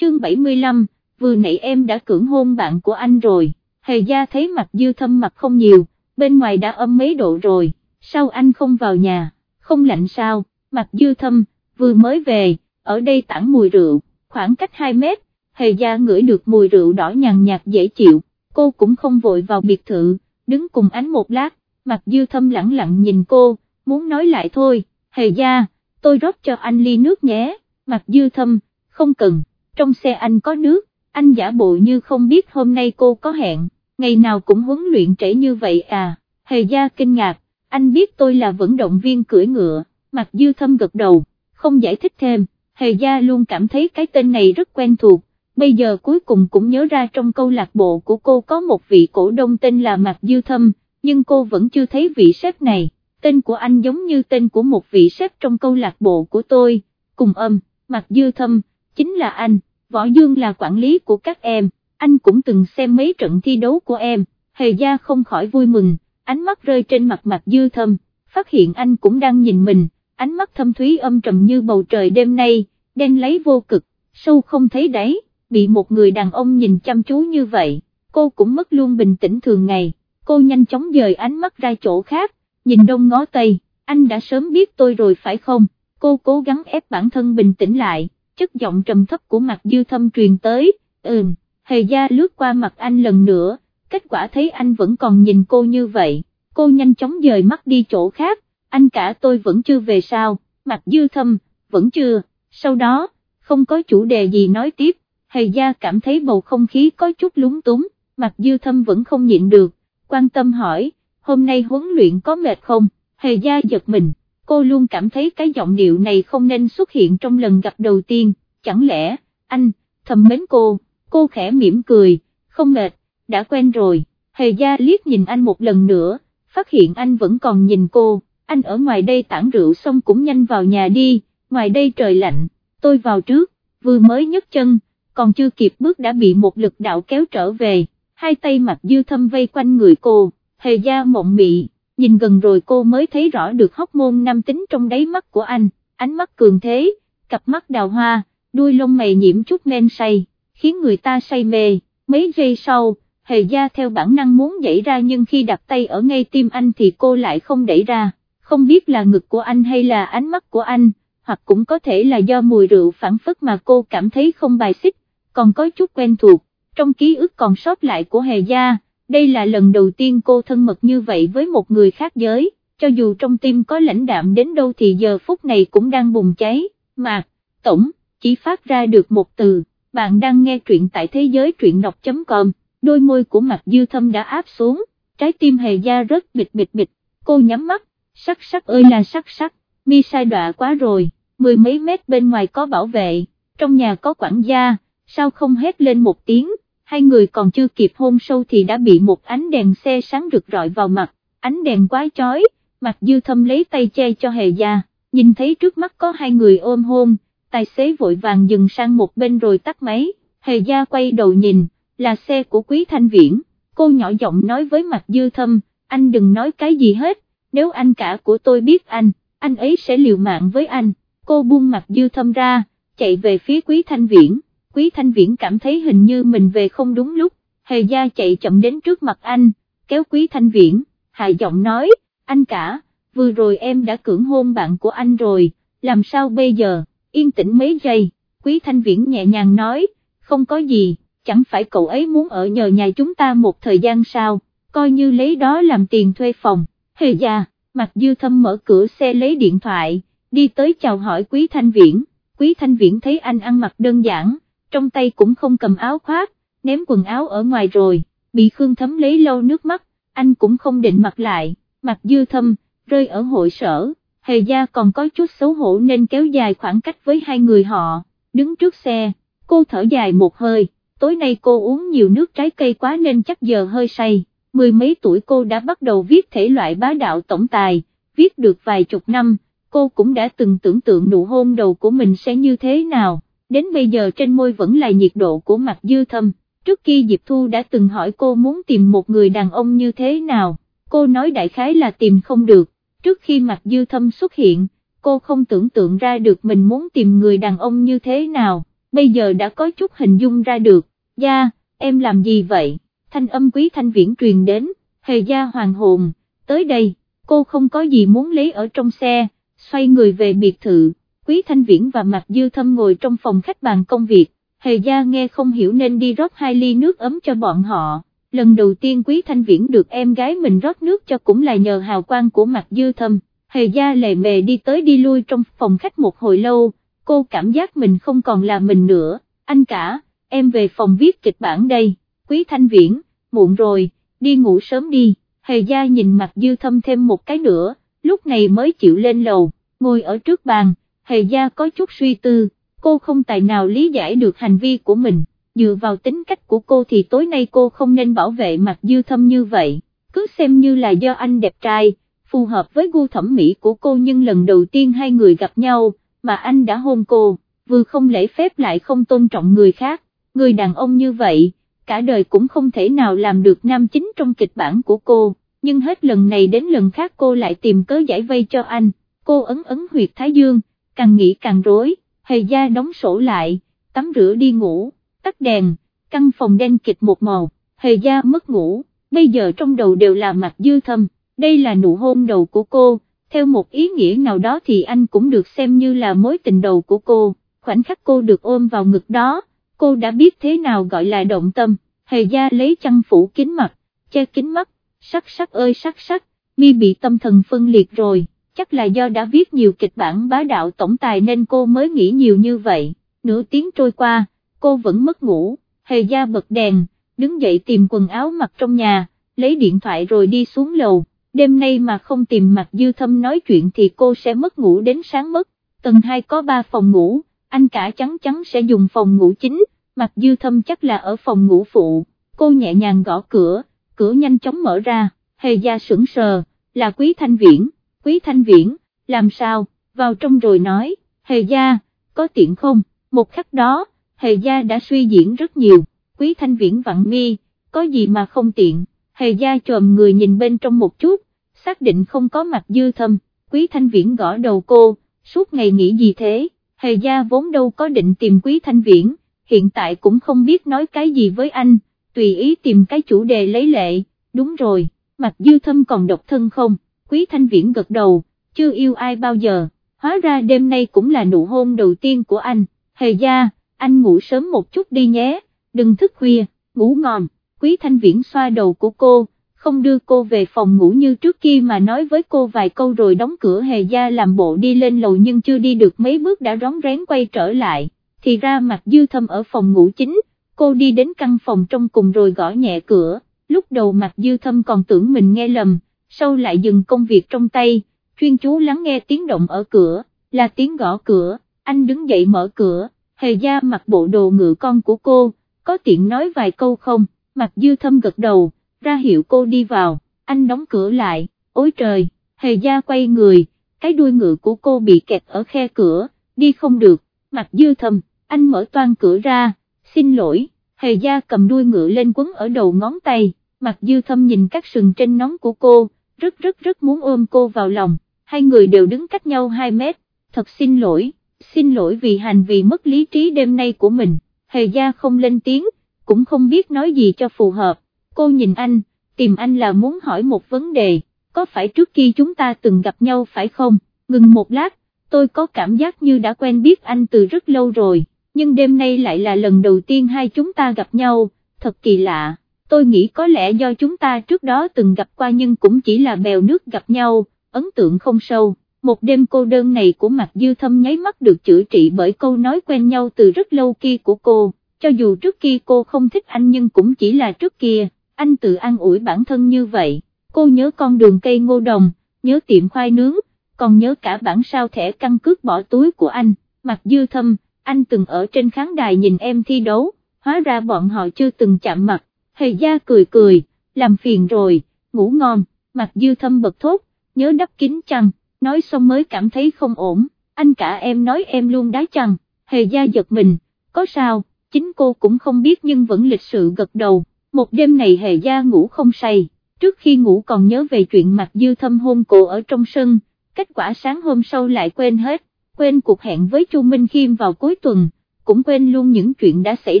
chương 75, vừa nãy em đã cưỡng hôn bạn của anh rồi, hề gia thấy mặt dư thâm mặt không nhiều, bên ngoài đã âm mấy độ rồi, sao anh không vào nhà, không lạnh sao, mặt dư thâm, vừa mới về, ở đây tản mùi rượu, khoảng cách 2 mét, hề gia ngửi được mùi rượu đỏ nhàn nhạt dễ chịu, cô cũng không vội vào biệt thự, đứng cùng ánh một lát, mặt dư thâm lặng lặng nhìn cô, muốn nói lại thôi, hề gia, tôi rót cho anh ly nước nhé, mặt dư thâm, không cần, trong xe anh có nước, anh giả bộ như không biết hôm nay cô có hẹn, ngày nào cũng huấn luyện trễ như vậy à, hề gia kinh ngạc, anh biết tôi là vận động viên cưỡi ngựa, mặt dư thâm gật đầu, không giải thích thêm, hề gia luôn cảm thấy cái tên này rất quen thuộc, bây giờ cuối cùng cũng nhớ ra trong câu lạc bộ của cô có một vị cổ đông tên là Mạc Dư Thâm, nhưng cô vẫn chưa thấy vị sếp này, tên của anh giống như tên của một vị sếp trong câu lạc bộ của tôi, cùng âm, Mạc Dư Thâm, chính là anh, Võ Dương là quản lý của các em, anh cũng từng xem mấy trận thi đấu của em, hề gia không khỏi vui mừng, ánh mắt rơi trên mặt mặt Dư Thâm, phát hiện anh cũng đang nhìn mình, ánh mắt thâm thúy âm trầm như bầu trời đêm nay, đen lấy vô cực, sâu không thấy đáy bị một người đàn ông nhìn chăm chú như vậy, cô cũng mất luôn bình tĩnh thường ngày, cô nhanh chóng dời ánh mắt ra chỗ khác, nhìn đông ngó tây, anh đã sớm biết tôi rồi phải không, cô cố gắng ép bản thân bình tĩnh lại, chất giọng trầm thấp của mặt dư thâm truyền tới, ừm, hề gia lướt qua mặt anh lần nữa, kết quả thấy anh vẫn còn nhìn cô như vậy, cô nhanh chóng dời mắt đi chỗ khác, anh cả tôi vẫn chưa về sao, mặt dư thâm, vẫn chưa, sau đó, không có chủ đề gì nói tiếp, hề gia cảm thấy bầu không khí có chút lúng túng, mặt dư thâm vẫn không nhịn được, quan tâm hỏi, hôm nay huấn luyện có mệt không, hề gia giật mình, cô luôn cảm thấy cái giọng điệu này không nên xuất hiện trong lần gặp đầu tiên, chẳng lẽ, anh, thầm mến cô, cô khẽ mỉm cười, không mệt, đã quen rồi, hề gia liếc nhìn anh một lần nữa, phát hiện anh vẫn còn nhìn cô, anh ở ngoài đây tản rượu xong cũng nhanh vào nhà đi, ngoài đây trời lạnh, tôi vào trước, vừa mới nhấc chân, còn chưa kịp bước đã bị một lực đạo kéo trở về, hai tay mặt dư thâm vây quanh người cô, hề gia mộng mị, nhìn gần rồi cô mới thấy rõ được hóc môn nam tính trong đáy mắt của anh, ánh mắt cường thế, cặp mắt đào hoa, đuôi lông mày nhiễm chút men say, khiến người ta say mê, mấy giây sau, hề gia theo bản năng muốn đẩy ra nhưng khi đặt tay ở ngay tim anh thì cô lại không đẩy ra, không biết là ngực của anh hay là ánh mắt của anh, hoặc cũng có thể là do mùi rượu phản phất mà cô cảm thấy không bài xích, còn có chút quen thuộc, trong ký ức còn sót lại của Hề Gia, đây là lần đầu tiên cô thân mật như vậy với một người khác giới, cho dù trong tim có lãnh đạm đến đâu thì giờ phút này cũng đang bùng cháy, mà, tổng, chỉ phát ra được một từ, bạn đang nghe truyện tại thế giới truyện đọc.com, đôi môi của mặt dư thâm đã áp xuống, trái tim Hề da rất bịch bịch bịch, cô nhắm mắt, sắc sắc ơi là sắc sắc, mi sai đọa quá rồi, mười mấy mét bên ngoài có bảo vệ, trong nhà có quản gia, sao không hét lên một tiếng, hai người còn chưa kịp hôn sâu thì đã bị một ánh đèn xe sáng rực rọi vào mặt, ánh đèn quá chói, mặt dư thâm lấy tay che cho hề gia, nhìn thấy trước mắt có hai người ôm hôn, tài xế vội vàng dừng sang một bên rồi tắt máy, hề gia quay đầu nhìn, là xe của quý thanh viễn, cô nhỏ giọng nói với mặt dư thâm, anh đừng nói cái gì hết, nếu anh cả của tôi biết anh, anh ấy sẽ liều mạng với anh, cô buông mặt dư thâm ra, chạy về phía quý thanh viễn. Quý Thanh Viễn cảm thấy hình như mình về không đúng lúc, hề gia chạy chậm đến trước mặt anh, kéo Quý Thanh Viễn, hạ giọng nói, anh cả, vừa rồi em đã cưỡng hôn bạn của anh rồi, làm sao bây giờ, yên tĩnh mấy giây, Quý Thanh Viễn nhẹ nhàng nói, không có gì, chẳng phải cậu ấy muốn ở nhờ nhà chúng ta một thời gian sao, coi như lấy đó làm tiền thuê phòng, hề gia, mặt dư thâm mở cửa xe lấy điện thoại, đi tới chào hỏi Quý Thanh Viễn, Quý Thanh Viễn thấy anh ăn mặc đơn giản, trong tay cũng không cầm áo khoác, ném quần áo ở ngoài rồi, bị Khương Thấm lấy lâu nước mắt, anh cũng không định mặc lại, mặt dư thâm, rơi ở hội sở, hề gia còn có chút xấu hổ nên kéo dài khoảng cách với hai người họ, đứng trước xe, cô thở dài một hơi, tối nay cô uống nhiều nước trái cây quá nên chắc giờ hơi say, mười mấy tuổi cô đã bắt đầu viết thể loại bá đạo tổng tài, viết được vài chục năm, cô cũng đã từng tưởng tượng nụ hôn đầu của mình sẽ như thế nào đến bây giờ trên môi vẫn là nhiệt độ của mặt dư thâm, trước khi Diệp Thu đã từng hỏi cô muốn tìm một người đàn ông như thế nào, cô nói đại khái là tìm không được, trước khi mặt dư thâm xuất hiện, cô không tưởng tượng ra được mình muốn tìm người đàn ông như thế nào, bây giờ đã có chút hình dung ra được, gia, em làm gì vậy, thanh âm quý thanh viễn truyền đến, hề gia hoàng hồn, tới đây, cô không có gì muốn lấy ở trong xe, xoay người về biệt thự, quý thanh viễn và Mạc Dư Thâm ngồi trong phòng khách bàn công việc, hề gia nghe không hiểu nên đi rót hai ly nước ấm cho bọn họ. Lần đầu tiên Quý Thanh Viễn được em gái mình rót nước cho cũng là nhờ hào quang của Mạc Dư Thâm, hề gia lề mề đi tới đi lui trong phòng khách một hồi lâu, cô cảm giác mình không còn là mình nữa, anh cả, em về phòng viết kịch bản đây, Quý Thanh Viễn, muộn rồi, đi ngủ sớm đi, hề gia nhìn Mạc Dư Thâm thêm một cái nữa, lúc này mới chịu lên lầu, ngồi ở trước bàn, hề gia có chút suy tư, cô không tài nào lý giải được hành vi của mình, dựa vào tính cách của cô thì tối nay cô không nên bảo vệ mặt dư thâm như vậy, cứ xem như là do anh đẹp trai, phù hợp với gu thẩm mỹ của cô nhưng lần đầu tiên hai người gặp nhau, mà anh đã hôn cô, vừa không lễ phép lại không tôn trọng người khác, người đàn ông như vậy, cả đời cũng không thể nào làm được nam chính trong kịch bản của cô, nhưng hết lần này đến lần khác cô lại tìm cớ giải vây cho anh, cô ấn ấn huyệt thái dương, càng nghĩ càng rối, hề gia đóng sổ lại, tắm rửa đi ngủ, tắt đèn, căn phòng đen kịch một màu, hề gia mất ngủ, bây giờ trong đầu đều là mặt dư thâm, đây là nụ hôn đầu của cô, theo một ý nghĩa nào đó thì anh cũng được xem như là mối tình đầu của cô, khoảnh khắc cô được ôm vào ngực đó, cô đã biết thế nào gọi là động tâm, hề gia lấy chăn phủ kín mặt, che kín mắt, sắc sắc ơi sắc sắc, mi bị tâm thần phân liệt rồi chắc là do đã viết nhiều kịch bản bá đạo tổng tài nên cô mới nghĩ nhiều như vậy, nửa tiếng trôi qua, cô vẫn mất ngủ, hề gia bật đèn, đứng dậy tìm quần áo mặc trong nhà, lấy điện thoại rồi đi xuống lầu, đêm nay mà không tìm mặt dư thâm nói chuyện thì cô sẽ mất ngủ đến sáng mất, tầng 2 có 3 phòng ngủ, anh cả chắn chắn sẽ dùng phòng ngủ chính, mặt dư thâm chắc là ở phòng ngủ phụ, cô nhẹ nhàng gõ cửa, cửa nhanh chóng mở ra, hề gia sững sờ, là quý thanh viễn. Quý Thanh Viễn, làm sao, vào trong rồi nói, hề gia, có tiện không, một khắc đó, hề gia đã suy diễn rất nhiều, Quý Thanh Viễn vặn mi, có gì mà không tiện, hề gia chồm người nhìn bên trong một chút, xác định không có mặt dư thâm, Quý Thanh Viễn gõ đầu cô, suốt ngày nghĩ gì thế, hề gia vốn đâu có định tìm Quý Thanh Viễn, hiện tại cũng không biết nói cái gì với anh, tùy ý tìm cái chủ đề lấy lệ, đúng rồi, mặt dư thâm còn độc thân không? Quý Thanh Viễn gật đầu, chưa yêu ai bao giờ, hóa ra đêm nay cũng là nụ hôn đầu tiên của anh, hề gia, anh ngủ sớm một chút đi nhé, đừng thức khuya, ngủ ngon, Quý Thanh Viễn xoa đầu của cô, không đưa cô về phòng ngủ như trước kia mà nói với cô vài câu rồi đóng cửa hề gia làm bộ đi lên lầu nhưng chưa đi được mấy bước đã rón rén quay trở lại, thì ra mặt dư thâm ở phòng ngủ chính, cô đi đến căn phòng trong cùng rồi gõ nhẹ cửa, lúc đầu mặt dư thâm còn tưởng mình nghe lầm, sau lại dừng công việc trong tay, chuyên chú lắng nghe tiếng động ở cửa, là tiếng gõ cửa, anh đứng dậy mở cửa, hề gia mặc bộ đồ ngựa con của cô, có tiện nói vài câu không, mặt dư thâm gật đầu, ra hiệu cô đi vào, anh đóng cửa lại, ôi trời, hề gia quay người, cái đuôi ngựa của cô bị kẹt ở khe cửa, đi không được, mặt dư thâm, anh mở toan cửa ra, xin lỗi, hề gia cầm đuôi ngựa lên quấn ở đầu ngón tay, mặt dư thâm nhìn các sừng trên nón của cô, rất rất rất muốn ôm cô vào lòng, hai người đều đứng cách nhau 2 mét, thật xin lỗi, xin lỗi vì hành vi mất lý trí đêm nay của mình, hề gia không lên tiếng, cũng không biết nói gì cho phù hợp, cô nhìn anh, tìm anh là muốn hỏi một vấn đề, có phải trước khi chúng ta từng gặp nhau phải không, ngừng một lát, tôi có cảm giác như đã quen biết anh từ rất lâu rồi, nhưng đêm nay lại là lần đầu tiên hai chúng ta gặp nhau, thật kỳ lạ tôi nghĩ có lẽ do chúng ta trước đó từng gặp qua nhưng cũng chỉ là bèo nước gặp nhau, ấn tượng không sâu. Một đêm cô đơn này của Mạc Dư Thâm nháy mắt được chữa trị bởi câu nói quen nhau từ rất lâu kia của cô, cho dù trước kia cô không thích anh nhưng cũng chỉ là trước kia, anh tự an ủi bản thân như vậy, cô nhớ con đường cây ngô đồng, nhớ tiệm khoai nướng, còn nhớ cả bản sao thẻ căn cước bỏ túi của anh, Mạc Dư Thâm, anh từng ở trên khán đài nhìn em thi đấu, hóa ra bọn họ chưa từng chạm mặt hề gia cười cười, làm phiền rồi, ngủ ngon, mặt dư thâm bật thốt, nhớ đắp kín chăn, nói xong mới cảm thấy không ổn, anh cả em nói em luôn đá chăn, hề gia giật mình, có sao, chính cô cũng không biết nhưng vẫn lịch sự gật đầu, một đêm này hề gia ngủ không say, trước khi ngủ còn nhớ về chuyện mặt dư thâm hôn cô ở trong sân, kết quả sáng hôm sau lại quên hết, quên cuộc hẹn với Chu Minh Khiêm vào cuối tuần cũng quên luôn những chuyện đã xảy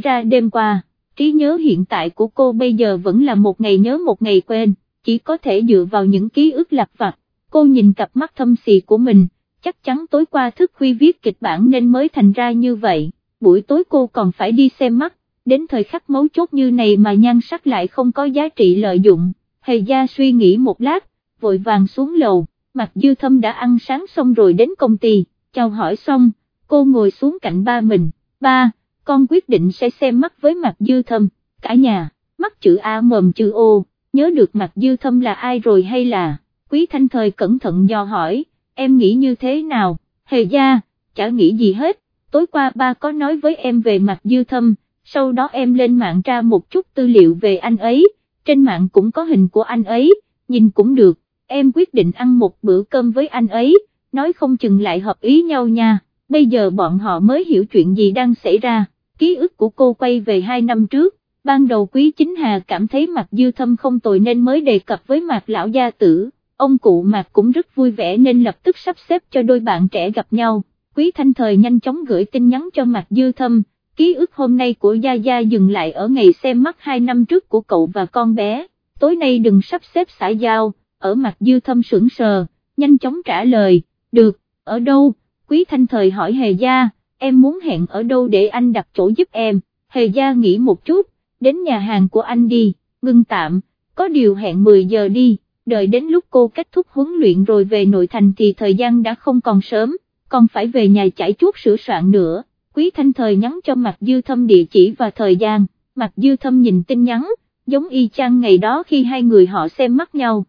ra đêm qua, trí nhớ hiện tại của cô bây giờ vẫn là một ngày nhớ một ngày quên, chỉ có thể dựa vào những ký ức lạc vặt, cô nhìn cặp mắt thâm xì của mình, chắc chắn tối qua thức khuya viết kịch bản nên mới thành ra như vậy, buổi tối cô còn phải đi xem mắt, đến thời khắc mấu chốt như này mà nhan sắc lại không có giá trị lợi dụng, hề gia suy nghĩ một lát, vội vàng xuống lầu, mặt dư thâm đã ăn sáng xong rồi đến công ty, chào hỏi xong, cô ngồi xuống cạnh ba mình, ba, con quyết định sẽ xem mắt với mặt dư thâm, cả nhà, mắt chữ A mồm chữ O, nhớ được mặt dư thâm là ai rồi hay là, quý thanh thời cẩn thận dò hỏi, em nghĩ như thế nào, hề gia, chả nghĩ gì hết, tối qua ba có nói với em về mặt dư thâm, sau đó em lên mạng tra một chút tư liệu về anh ấy, trên mạng cũng có hình của anh ấy, nhìn cũng được, em quyết định ăn một bữa cơm với anh ấy, nói không chừng lại hợp ý nhau nha, bây giờ bọn họ mới hiểu chuyện gì đang xảy ra, ký ức của cô quay về hai năm trước, ban đầu quý chính hà cảm thấy mặt dư thâm không tồi nên mới đề cập với mặt lão gia tử, ông cụ mặt cũng rất vui vẻ nên lập tức sắp xếp cho đôi bạn trẻ gặp nhau, quý thanh thời nhanh chóng gửi tin nhắn cho mặt dư thâm, ký ức hôm nay của Gia Gia dừng lại ở ngày xem mắt hai năm trước của cậu và con bé, tối nay đừng sắp xếp xã giao, ở mặt dư thâm sững sờ, nhanh chóng trả lời, được, ở đâu, quý thanh thời hỏi Hề Gia, em muốn hẹn ở đâu để anh đặt chỗ giúp em, Hề Gia nghĩ một chút, đến nhà hàng của anh đi, ngưng tạm, có điều hẹn 10 giờ đi, đợi đến lúc cô kết thúc huấn luyện rồi về nội thành thì thời gian đã không còn sớm, còn phải về nhà chải chuốt sửa soạn nữa. Quý Thanh Thời nhắn cho Mạc Dư Thâm địa chỉ và thời gian, Mạc Dư Thâm nhìn tin nhắn, giống y chang ngày đó khi hai người họ xem mắt nhau,